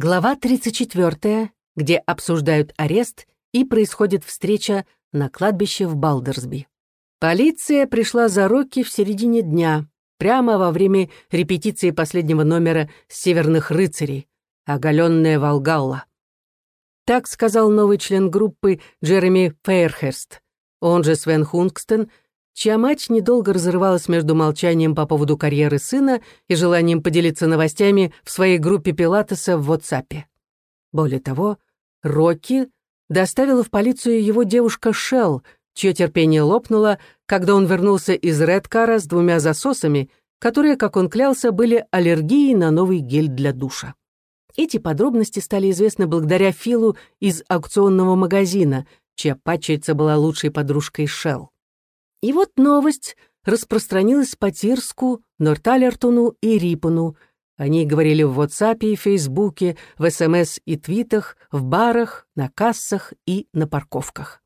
Глава 34, где обсуждают арест и происходит встреча на кладбище в Балдерсби. Полиция пришла за Рокки в середине дня, прямо во время репетиции последнего номера «Северных рыцарей», оголенная Волгалла. Так сказал новый член группы Джереми Фейерхерст, он же Свен Хунгстен, чья мать недолго разрывалась между молчанием по поводу карьеры сына и желанием поделиться новостями в своей группе Пилатеса в WhatsApp. Более того, Рокки доставила в полицию его девушка Шелл, чье терпение лопнуло, когда он вернулся из Редкара с двумя засосами, которые, как он клялся, были аллергией на новый гель для душа. Эти подробности стали известны благодаря Филу из аукционного магазина, чья падчерица была лучшей подружкой Шелл. И вот новость распространилась по Тирску, Норталертону и Рипону. Они говорили в WhatsApp и Фейсбуке, в СМС и твитах, в барах, на кассах и на парковках.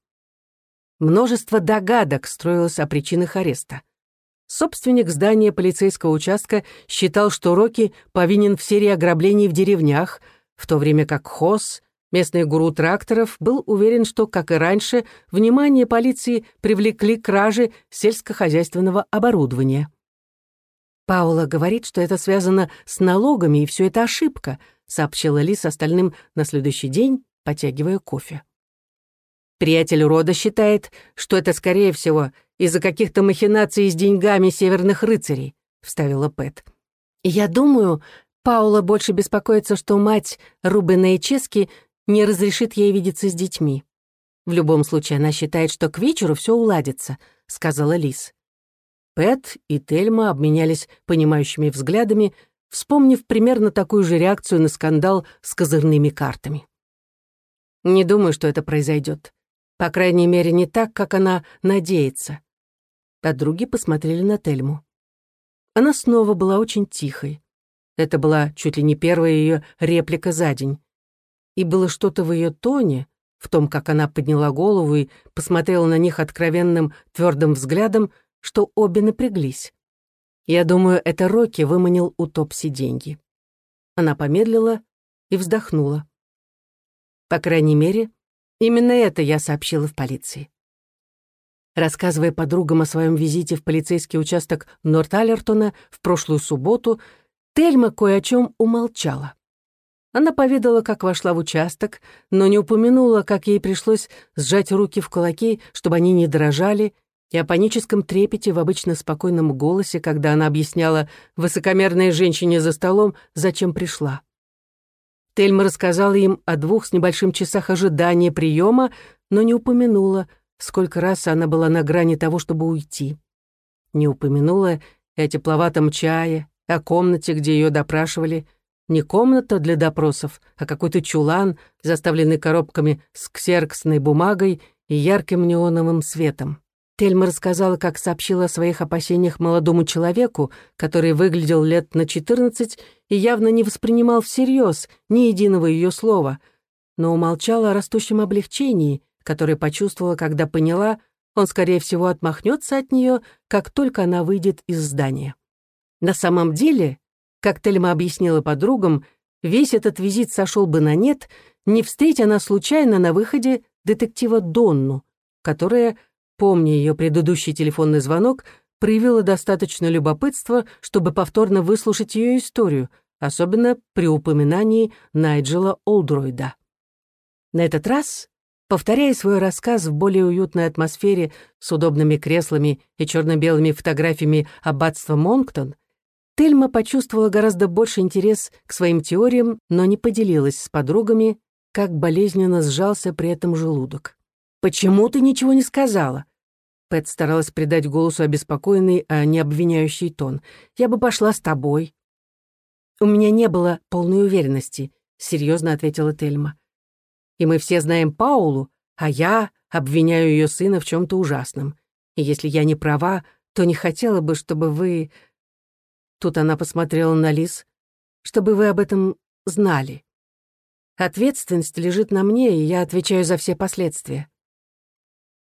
Множество догадок строилось о причинах ареста. Собственник здания полицейского участка считал, что Рокки повинен в серии ограблений в деревнях, в то время как Хосс, местный гуру тракторов, был уверен, что, как и раньше, внимание полиции привлекли кражи сельскохозяйственного оборудования. «Паула говорит, что это связано с налогами, и все это ошибка», сообщила Ли с остальным на следующий день, потягивая кофе. Приятель рода считает, что это, скорее всего, из-за каких-то махинаций с деньгами северных рыцарей», — вставила Пэт. «Я думаю, Паула больше беспокоится, что мать Рубена и Чески не разрешит ей видеться с детьми. В любом случае, она считает, что к вечеру все уладится», — сказала Лис. Пэт и Тельма обменялись понимающими взглядами, вспомнив примерно такую же реакцию на скандал с козырными картами. «Не думаю, что это произойдет. По крайней мере, не так, как она надеется. Подруги посмотрели на Тельму. Она снова была очень тихой. Это была чуть ли не первая ее реплика за день. И было что-то в ее тоне, в том, как она подняла голову и посмотрела на них откровенным, твердым взглядом, что обе напряглись. Я думаю, это Рокки выманил у Топси деньги. Она помедлила и вздохнула. По крайней мере, Именно это я сообщила в полиции. Рассказывая подругам о своем визите в полицейский участок Норт-Аллертона в прошлую субботу, Тельма кое о чем умолчала. Она поведала, как вошла в участок, но не упомянула, как ей пришлось сжать руки в кулаки, чтобы они не дрожали, и о паническом трепете в обычно спокойном голосе, когда она объясняла высокомерной женщине за столом, зачем пришла. Тельма рассказала им о двух с небольшим часах ожидания приема, но не упомянула, сколько раз она была на грани того, чтобы уйти. Не упомянула о тепловатом чае, о комнате, где ее допрашивали. Не комната для допросов, а какой-то чулан, заставленный коробками с ксерксной бумагой и ярким неоновым светом. Тельма рассказала, как сообщила о своих опасениях молодому человеку, который выглядел лет на 14 и явно не воспринимал всерьез ни единого ее слова, но умолчала о растущем облегчении, которое почувствовала, когда поняла, он, скорее всего, отмахнется от нее, как только она выйдет из здания. На самом деле, как Тельма объяснила подругам, весь этот визит сошел бы на нет, не встретя она случайно на выходе детектива Донну, которая помня ее предыдущий телефонный звонок, проявила достаточно любопытства, чтобы повторно выслушать ее историю, особенно при упоминании Найджела Олдройда. На этот раз, повторяя свой рассказ в более уютной атмосфере с удобными креслами и черно-белыми фотографиями аббатства Монктон, Тельма почувствовала гораздо больше интерес к своим теориям, но не поделилась с подругами, как болезненно сжался при этом желудок. «Почему ты ничего не сказала?» Пэт старалась придать голосу обеспокоенный, а не обвиняющий тон. «Я бы пошла с тобой». «У меня не было полной уверенности», — серьезно ответила Тельма. «И мы все знаем Паулу, а я обвиняю ее сына в чем то ужасном. И если я не права, то не хотела бы, чтобы вы...» Тут она посмотрела на Лис. «Чтобы вы об этом знали. Ответственность лежит на мне, и я отвечаю за все последствия.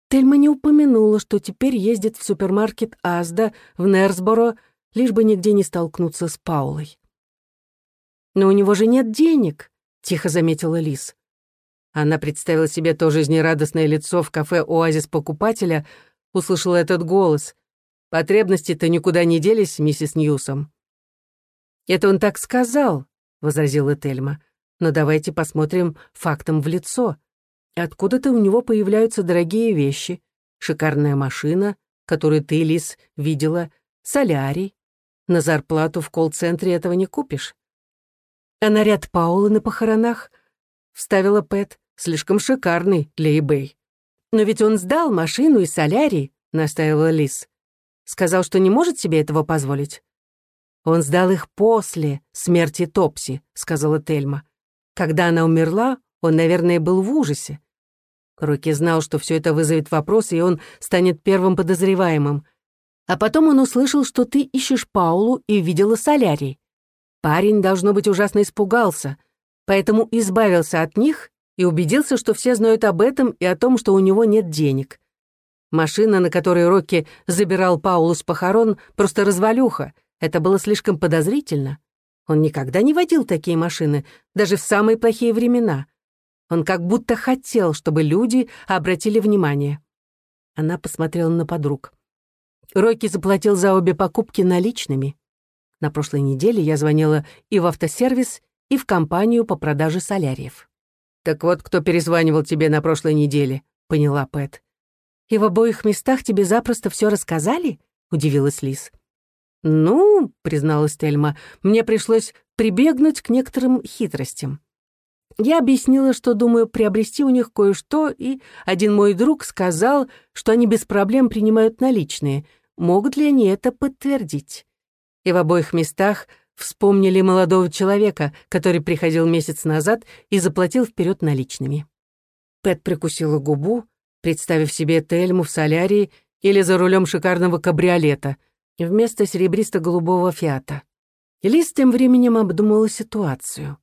Тельма не упомянула, что теперь ездит в супермаркет Азда в Нерсборо, лишь бы нигде не столкнуться с Паулой. «Но у него же нет денег», — тихо заметила Лис. Она представила себе то жизнерадостное лицо в кафе «Оазис покупателя», услышала этот голос. «Потребности-то никуда не делись, миссис Ньюсом». «Это он так сказал», — возразила Тельма. «Но давайте посмотрим фактом в лицо. Откуда-то у него появляются дорогие вещи. Шикарная машина, которую ты, Лис, видела, солярий. На зарплату в колл-центре этого не купишь. А наряд Паула на похоронах, вставила Пэт, слишком шикарный для eBay. Но ведь он сдал машину и солярий, настаивала Лис. Сказал, что не может себе этого позволить. Он сдал их после смерти Топси, сказала Тельма. Когда она умерла, он, наверное, был в ужасе. Рокки знал, что все это вызовет вопросы, и он станет первым подозреваемым. А потом он услышал, что ты ищешь Паулу и видела солярий. Парень, должно быть, ужасно испугался, поэтому избавился от них и убедился, что все знают об этом и о том, что у него нет денег. Машина, на которой Рокки забирал Паулу с похорон, просто развалюха. Это было слишком подозрительно. Он никогда не водил такие машины, даже в самые плохие времена. Он как будто хотел, чтобы люди обратили внимание. Она посмотрела на подруг. Рокки заплатил за обе покупки наличными. На прошлой неделе я звонила и в автосервис, и в компанию по продаже соляриев. «Так вот, кто перезванивал тебе на прошлой неделе», — поняла Пэт. «И в обоих местах тебе запросто все рассказали?» — удивилась Лиз. «Ну», — призналась Тельма, — «мне пришлось прибегнуть к некоторым хитростям. Я объяснила, что думаю приобрести у них кое-что, и один мой друг сказал, что они без проблем принимают наличные. Могут ли они это подтвердить? И в обоих местах вспомнили молодого человека, который приходил месяц назад и заплатил вперед наличными. Пэт прикусила губу, представив себе Тельму в солярии или за рулем шикарного кабриолета вместо серебристо-голубого фиата. Лиз тем временем обдумала ситуацию.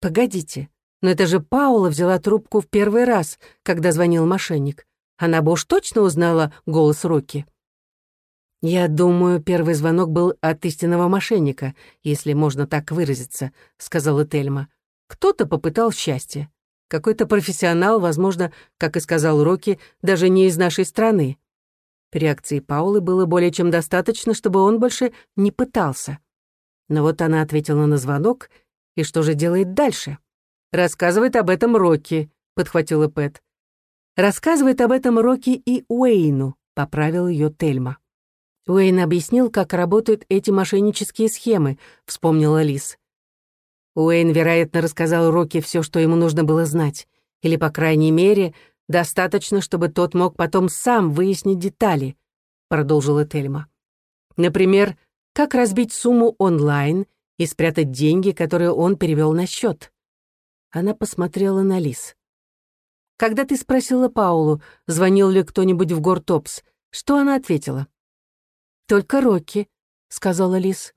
Погодите, но это же Паула взяла трубку в первый раз, когда звонил мошенник. Она бы уж точно узнала голос Рокки. «Я думаю, первый звонок был от истинного мошенника, если можно так выразиться», — сказала Тельма. «Кто-то попытал счастье. Какой-то профессионал, возможно, как и сказал Рокки, даже не из нашей страны. Реакции Паулы было более чем достаточно, чтобы он больше не пытался. Но вот она ответила на звонок — и что же делает дальше? Рассказывает об этом Рокки, подхватила Пэт. Рассказывает об этом Рокки и Уэйну, поправил ее Тельма. Уэйн объяснил, как работают эти мошеннические схемы, вспомнила Лис. Уэйн, вероятно, рассказал Рокки все, что ему нужно было знать, или, по крайней мере, достаточно, чтобы тот мог потом сам выяснить детали, продолжила Тельма. Например, как разбить сумму онлайн и спрятать деньги, которые он перевел на счет. Она посмотрела на Лис. «Когда ты спросила Паулу, звонил ли кто-нибудь в Гортопс, что она ответила?» «Только Рокки», — сказала Лис.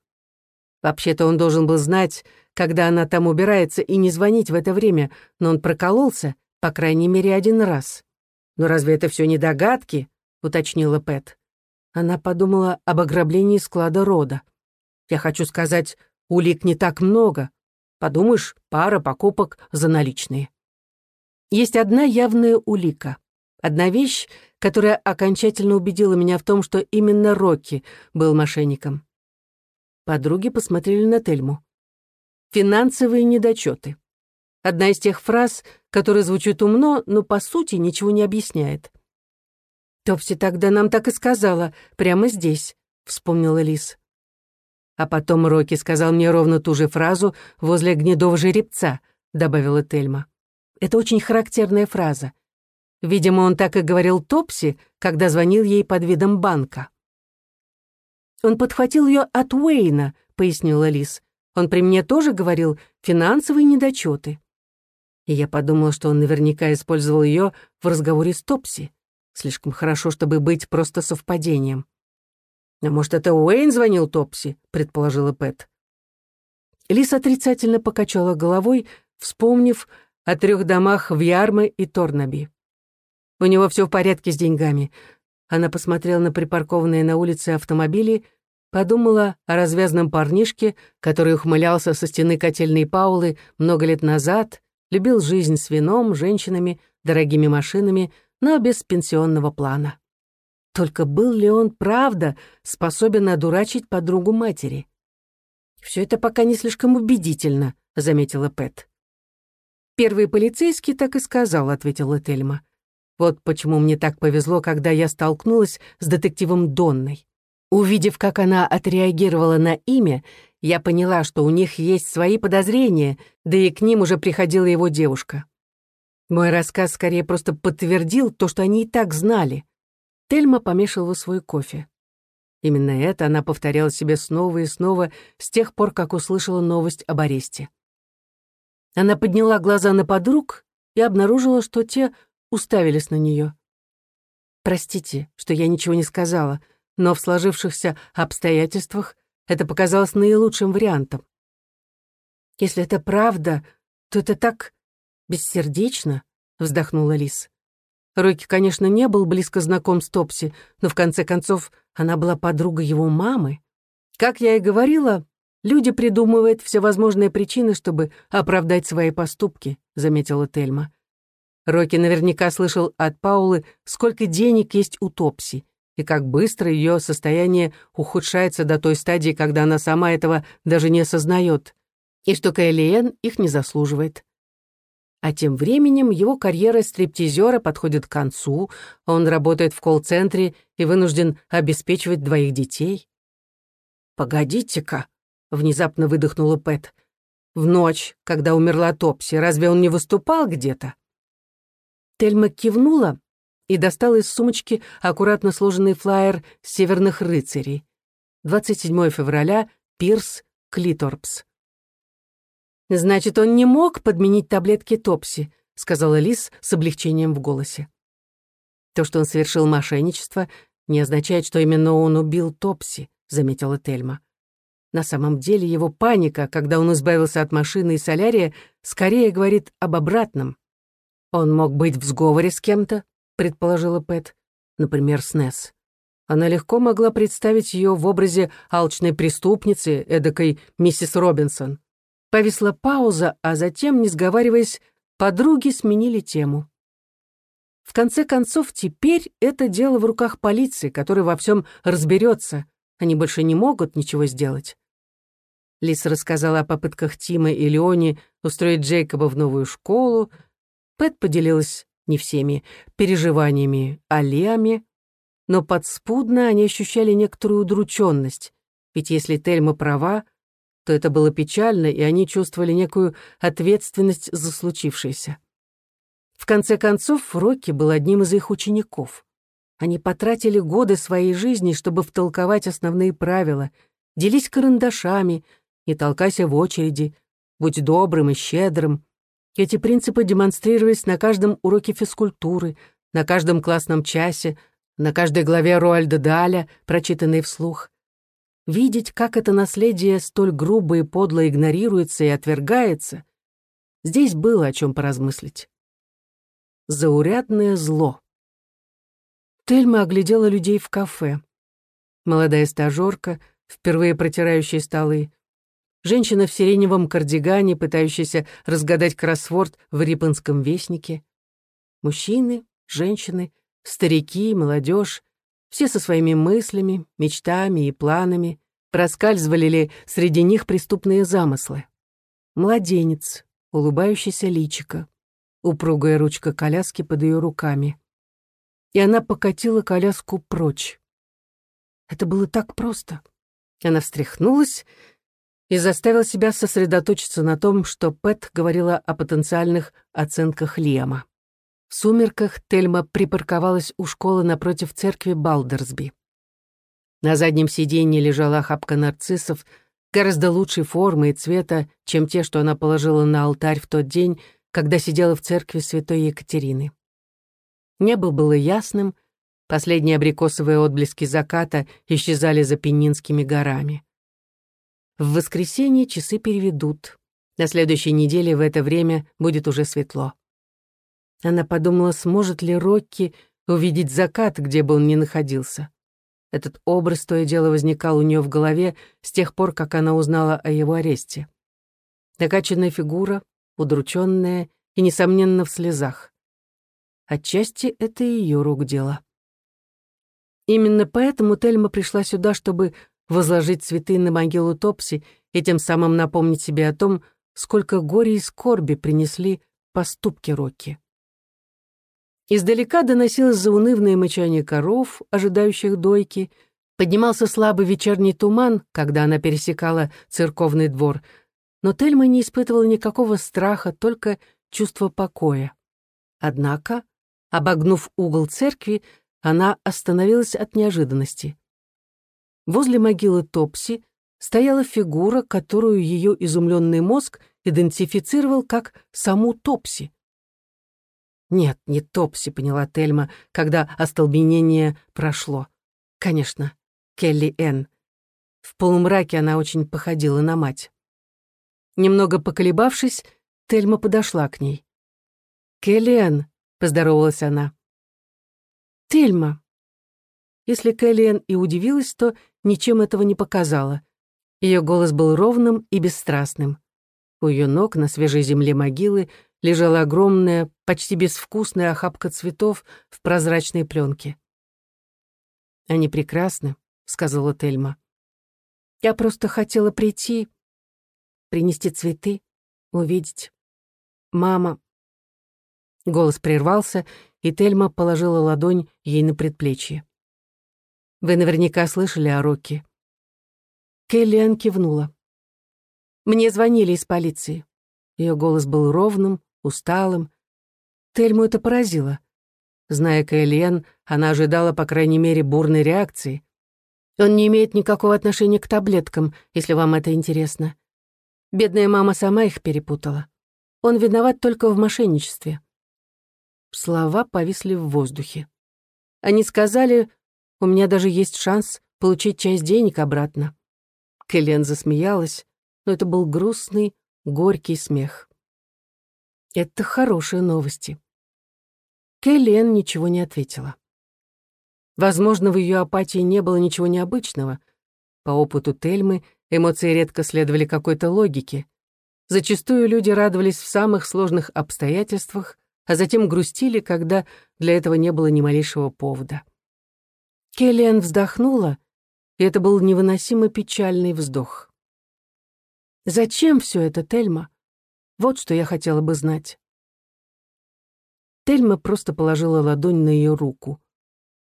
Вообще-то он должен был знать, когда она там убирается, и не звонить в это время, но он прокололся, по крайней мере, один раз. «Но разве это все не догадки?» — уточнила Пэт. Она подумала об ограблении склада рода. «Я хочу сказать, Улик не так много. Подумаешь, пара покупок за наличные. Есть одна явная улика. Одна вещь, которая окончательно убедила меня в том, что именно Рокки был мошенником. Подруги посмотрели на Тельму. Финансовые недочеты. Одна из тех фраз, которые звучат умно, но по сути ничего не объясняет. «Топси тогда нам так и сказала, прямо здесь», — вспомнила Лис. А потом Рокки сказал мне ровно ту же фразу возле гнедого жеребца, добавила Тельма. Это очень характерная фраза. Видимо, он так и говорил Топси, когда звонил ей под видом банка. «Он подхватил ее от Уэйна», — пояснила Лис. «Он при мне тоже говорил финансовые недочеты». И я подумала, что он наверняка использовал ее в разговоре с Топси. Слишком хорошо, чтобы быть просто совпадением. «А может, это Уэйн звонил Топси?» — предположила Пэт. Лис отрицательно покачала головой, вспомнив о трех домах в Ярме и Торнаби. «У него все в порядке с деньгами». Она посмотрела на припаркованные на улице автомобили, подумала о развязном парнишке, который ухмылялся со стены котельной Паулы много лет назад, любил жизнь с вином, женщинами, дорогими машинами, но без пенсионного плана. Только был ли он, правда, способен одурачить подругу матери? «Все это пока не слишком убедительно», — заметила Пэт. «Первый полицейский так и сказал», — ответила Тельма. «Вот почему мне так повезло, когда я столкнулась с детективом Донной. Увидев, как она отреагировала на имя, я поняла, что у них есть свои подозрения, да и к ним уже приходила его девушка. Мой рассказ скорее просто подтвердил то, что они и так знали. Тельма помешивала свой кофе. Именно это она повторяла себе снова и снова с тех пор, как услышала новость об аресте. Она подняла глаза на подруг и обнаружила, что те уставились на нее. «Простите, что я ничего не сказала, но в сложившихся обстоятельствах это показалось наилучшим вариантом. Если это правда, то это так бессердечно», — вздохнула Лис. Рокки, конечно, не был близко знаком с Топси, но в конце концов она была подругой его мамы. Как я и говорила, «Люди придумывают всевозможные причины, чтобы оправдать свои поступки», — заметила Тельма. Рокки наверняка слышал от Паулы, сколько денег есть у Топси, и как быстро ее состояние ухудшается до той стадии, когда она сама этого даже не осознает, и что Кайлиен их не заслуживает. А тем временем его карьера стриптизера подходит к концу, он работает в колл-центре и вынужден обеспечивать двоих детей. «Погодите-ка», Внезапно выдохнула Пэт. В ночь, когда умерла Топси, разве он не выступал где-то? Тельма кивнула и достала из сумочки аккуратно сложенный флаер «Северных рыцарей». 27 февраля, Пирс, Клиторпс. «Значит, он не мог подменить таблетки Топси», — сказала Лис с облегчением в голосе. «То, что он совершил мошенничество, не означает, что именно он убил Топси», — заметила Тельма. На самом деле его паника, когда он избавился от машины и солярия, скорее говорит об обратном. «Он мог быть в сговоре с кем-то», — предположила Пэт, например, с Несс. Она легко могла представить ее в образе алчной преступницы, эдакой миссис Робинсон. Повисла пауза, а затем, не сговариваясь, подруги сменили тему. В конце концов, теперь это дело в руках полиции, которая во всем разберется. Они больше не могут ничего сделать. Лис рассказала о попытках Тима и Леони устроить Джейкоба в новую школу. Пэт поделилась не всеми переживаниями о Лиаме, но подспудно они ощущали некоторую удрученность, ведь если Тельма права, то это было печально, и они чувствовали некую ответственность за случившееся. В конце концов, Рокки был одним из их учеников. Они потратили годы своей жизни, чтобы втолковать основные правила, делись карандашами — не толкайся в очереди, будь добрым и щедрым. Эти принципы демонстрировались на каждом уроке физкультуры, на каждом классном часе, на каждой главе Роальда Даля, прочитанной вслух. Видеть, как это наследие столь грубо и подло игнорируется и отвергается, здесь было о чем поразмыслить. Заурядное зло. Тельма оглядела людей в кафе. Молодая стажерка, впервые протирающая столы, женщина в сиреневом кардигане, пытающаяся разгадать кроссворд в Риппенском вестнике. Мужчины, женщины, старики, молодежь, все со своими мыслями, мечтами и планами, проскальзывали ли среди них преступные замыслы. Младенец, улыбающийся личико, упругая ручка коляски под ее руками. И она покатила коляску прочь. Это было так просто. Она встряхнулась и заставил себя сосредоточиться на том, что Пэт говорила о потенциальных оценках Лиама. В сумерках Тельма припарковалась у школы напротив церкви Балдерсби. На заднем сиденье лежала охапка нарциссов гораздо лучшей формы и цвета, чем те, что она положила на алтарь в тот день, когда сидела в церкви святой Екатерины. Небо было ясным, последние абрикосовые отблески заката исчезали за Пенинскими горами. В воскресенье часы переведут. На следующей неделе в это время будет уже светло. Она подумала, сможет ли Рокки увидеть закат, где бы он ни находился. Этот образ то и дело возникал у нее в голове с тех пор, как она узнала о его аресте. Накачанная фигура, удрученная и, несомненно, в слезах. Отчасти это ее рук дело. Именно поэтому Тельма пришла сюда, чтобы возложить цветы на могилу Топси и тем самым напомнить себе о том, сколько горя и скорби принесли поступки Рокки. Издалека доносилось заунывное мычание коров, ожидающих дойки, поднимался слабый вечерний туман, когда она пересекала церковный двор, но Тельма не испытывала никакого страха, только чувство покоя. Однако, обогнув угол церкви, она остановилась от неожиданности. Возле могилы Топси стояла фигура, которую ее изумленный мозг идентифицировал как саму Топси. «Нет, не Топси», — поняла Тельма, когда остолбенение прошло. «Конечно, Келли Энн. В полумраке она очень походила на мать». Немного поколебавшись, Тельма подошла к ней. «Келли Энн», — поздоровалась она. «Тельма». Если Келли Энн и удивилась, то ничем этого не показала. Ее голос был ровным и бесстрастным. У ее ног на свежей земле могилы лежала огромная, почти безвкусная охапка цветов в прозрачной пленке. «Они прекрасны», — сказала Тельма. «Я просто хотела прийти, принести цветы, увидеть. Мама...» Голос прервался, и Тельма положила ладонь ей на предплечье. «Вы наверняка слышали о Рокке». Келлиан кивнула. «Мне звонили из полиции». Ее голос был ровным, усталым. Тельму это поразило. Зная Кэлен, она ожидала, по крайней мере, бурной реакции. Он не имеет никакого отношения к таблеткам, если вам это интересно. Бедная мама сама их перепутала. Он виноват только в мошенничестве. Слова повисли в воздухе. Они сказали, у меня даже есть шанс получить часть денег обратно. Кэлен засмеялась, но это был грустный, горький смех. Это хорошие новости. Кэлен ничего не ответила. Возможно, в ее апатии не было ничего необычного. По опыту Тельмы эмоции редко следовали какой-то логике. Зачастую люди радовались в самых сложных обстоятельствах, а затем грустили, когда для этого не было ни малейшего повода. Келлиан вздохнула, и это был невыносимо печальный вздох. «Зачем все это, Тельма? Вот что я хотела бы знать». Тельма просто положила ладонь на ее руку.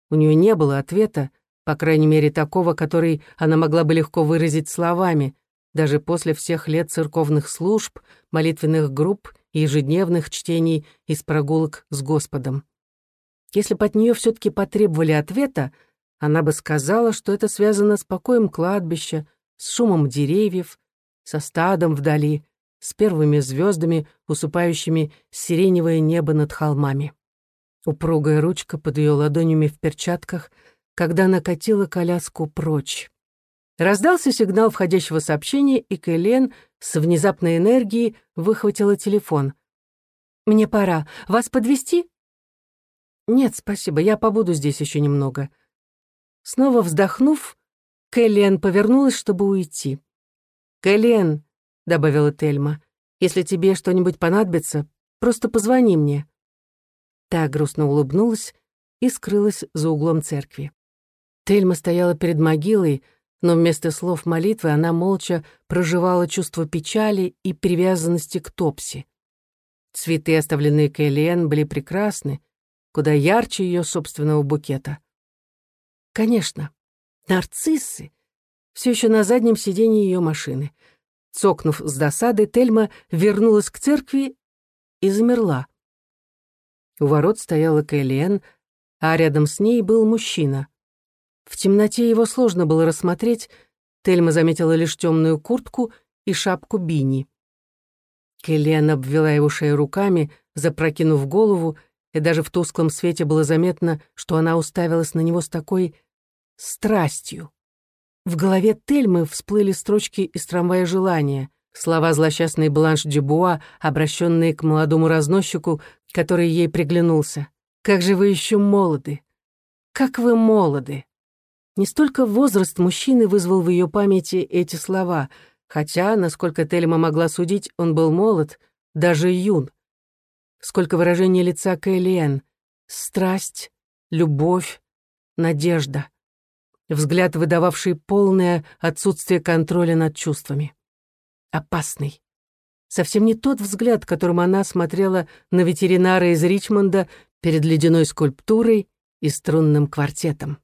У нее не было ответа, по крайней мере такого, который она могла бы легко выразить словами, даже после всех лет церковных служб, молитвенных групп и ежедневных чтений из прогулок с Господом. Если бы от нее все-таки потребовали ответа, она бы сказала, что это связано с покоем кладбища, с шумом деревьев, со стадом вдали, с первыми звездами, усыпающими сиреневое небо над холмами. Упругая ручка под ее ладонями в перчатках, когда накатила коляску прочь. Раздался сигнал входящего сообщения, и Кэлен с внезапной энергией выхватила телефон. «Мне пора. Вас подвести? «Нет, спасибо, я побуду здесь еще немного». Снова вздохнув, Кэлен повернулась, чтобы уйти. «Кэлен», — добавила Тельма, — «если тебе что-нибудь понадобится, просто позвони мне». Та грустно улыбнулась и скрылась за углом церкви. Тельма стояла перед могилой, но вместо слов молитвы она молча проживала чувство печали и привязанности к Топси. Цветы, оставленные Кэлен, были прекрасны, куда ярче ее собственного букета. Конечно, нарциссы, все еще на заднем сиденье ее машины. Цокнув с досады, Тельма вернулась к церкви и замерла. У ворот стояла Кэллиэн, а рядом с ней был мужчина. В темноте его сложно было рассмотреть, Тельма заметила лишь темную куртку и шапку Бини. Кэллиэн обвела его шею руками, запрокинув голову, и даже в тусклом свете было заметно, что она уставилась на него с такой страстью. В голове Тельмы всплыли строчки из трамвая желания, слова злосчастной Бланш Дюбуа, обращенные к молодому разносчику, который ей приглянулся. «Как же вы еще молоды! Как вы молоды!» Не столько возраст мужчины вызвал в ее памяти эти слова, хотя, насколько Тельма могла судить, он был молод, даже юн. Сколько выражений лица Кэллиэн. Страсть, любовь, надежда. Взгляд, выдававший полное отсутствие контроля над чувствами. Опасный. Совсем не тот взгляд, которым она смотрела на ветеринара из Ричмонда перед ледяной скульптурой и струнным квартетом.